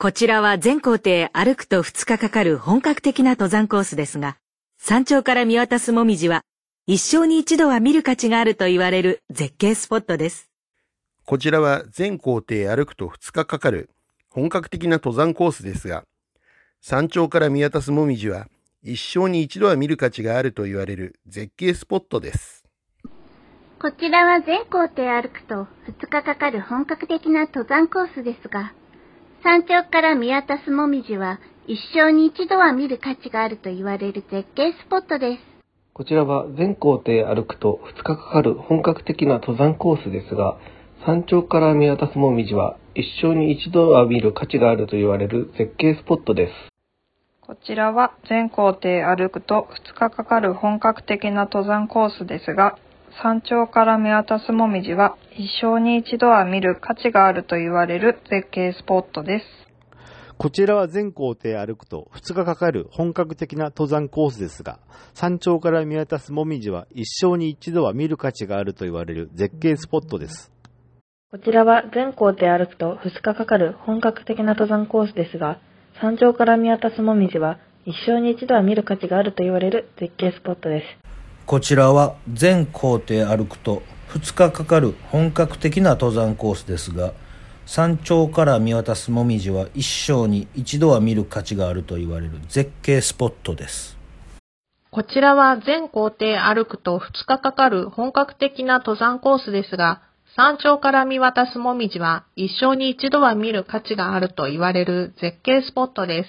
こちらは全行程歩くと2日かかる本格的な登山コースですが、山頂から見渡すもみじは、一生に一度は見る価値があると言われる絶景スポットです。こちらは全行程歩くと2日かかる本格的な登山コースですが、山頂から見渡すもみじは、一生に一度は見る価値があると言われる絶景スポットです。こちらは全行程歩くと2日かかる本格的な登山コースですが、山頂から見渡すもみじは一生に一度は見る価値があると言われる絶景スポットです。こちらは全行程歩くと2日かかる本格的な登山コースですが、山頂から見渡すもみじは一生に一度は見る価値があると言われる絶景スポットです。こちらは全行程歩くと2日かかる本格的な登山コースですが、山頂から見渡すもみじは一生に一度は見る価値があると言われる絶景スポットです。こちらは全行程歩くと2日かかる本格的な登山コースですが、山頂から見渡すもみじは一生に一度は見る価値があると言われる絶景スポットです。こちらは全行程歩くと2日かかる本格的な登山コースですが、山頂から見渡すもみじは一生に一度は見る価値があると言われる絶景スポットです。こちらは全行程歩くと2日かかる本格的な登山コースですが山頂から見渡すもみじは一生に一度は見る価値があると言われる絶景スポットです。こちらは全行程歩くと2日かかる本格的な登山コースですが山頂から見渡すもみじは一生に一度は見る価値があると言われる絶景スポットです。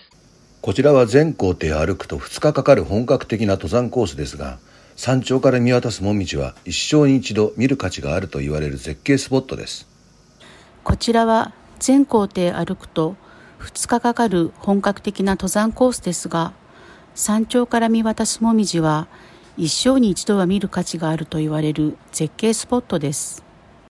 こちらは全行程歩くと2日かかる本格的な登山コースですが山頂から見渡すもみじは一生に一度見る価値があると言われる絶景スポットです。こちらは全行程歩くと2日かかる本格的な登山コースですが山頂から見渡すもみじは一生に一度は見る価値があると言われる絶景スポットです。